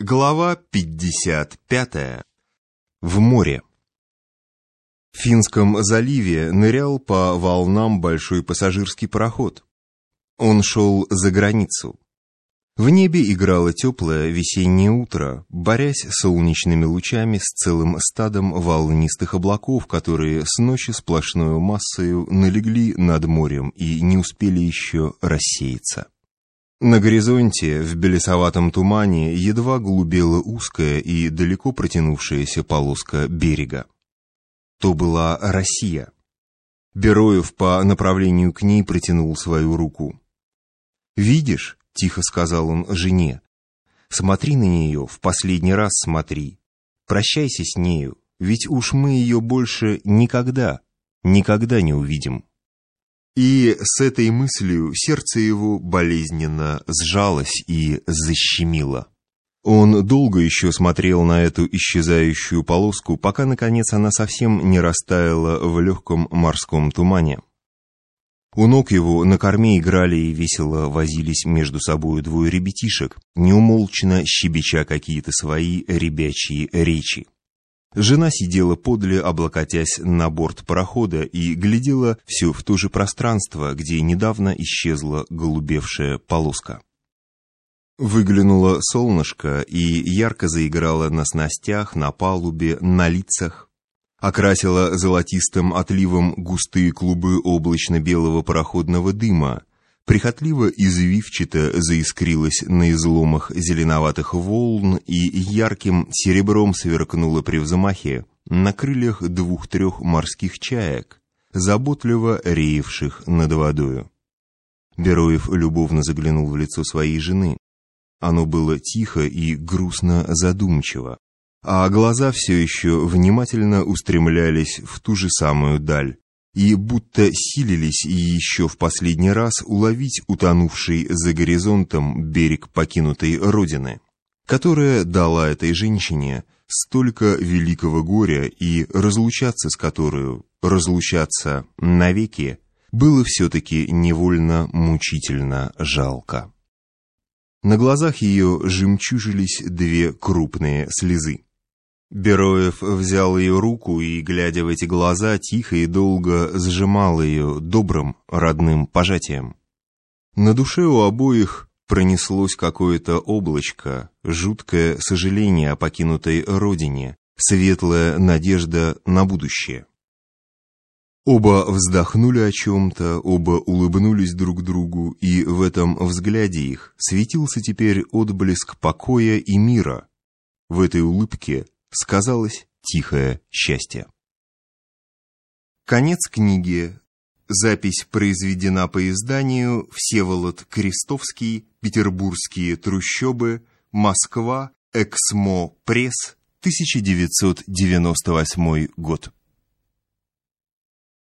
Глава 55. В море. В Финском заливе нырял по волнам большой пассажирский пароход. Он шел за границу. В небе играло теплое весеннее утро, борясь солнечными лучами с целым стадом волнистых облаков, которые с ночи сплошной массою налегли над морем и не успели еще рассеяться. На горизонте, в белесоватом тумане, едва глубела узкая и далеко протянувшаяся полоска берега. То была Россия. Бероев по направлению к ней протянул свою руку. «Видишь?» — тихо сказал он жене. «Смотри на нее, в последний раз смотри. Прощайся с нею, ведь уж мы ее больше никогда, никогда не увидим». И с этой мыслью сердце его болезненно сжалось и защемило. Он долго еще смотрел на эту исчезающую полоску, пока, наконец, она совсем не растаяла в легком морском тумане. У ног его на корме играли и весело возились между собой двое ребятишек, неумолчно щебеча какие-то свои ребячьи речи. Жена сидела подле, облокотясь на борт парохода и глядела все в то же пространство, где недавно исчезла голубевшая полоска. Выглянуло солнышко и ярко заиграло на снастях, на палубе, на лицах. Окрасило золотистым отливом густые клубы облачно-белого пароходного дыма, прихотливо извивчато заискрилась на изломах зеленоватых волн и ярким серебром сверкнула при взмахе на крыльях двух-трех морских чаек, заботливо реевших над водою. Бероев любовно заглянул в лицо своей жены. Оно было тихо и грустно задумчиво, а глаза все еще внимательно устремлялись в ту же самую даль, и будто силились и еще в последний раз уловить утонувший за горизонтом берег покинутой родины, которая дала этой женщине столько великого горя и разлучаться с которую, разлучаться навеки, было все-таки невольно мучительно жалко. На глазах ее жемчужились две крупные слезы. Бероев взял ее руку и, глядя в эти глаза, тихо и долго сжимал ее добрым, родным пожатием. На душе у обоих пронеслось какое-то облачко, жуткое сожаление о покинутой родине, светлая надежда на будущее. Оба вздохнули о чем-то, оба улыбнулись друг другу, и в этом взгляде их светился теперь отблеск покоя и мира. В этой улыбке сказалось тихое счастье. Конец книги. Запись произведена по изданию Всеволод Крестовский, Петербургские трущобы, Москва, Эксмо Пресс, 1998 год.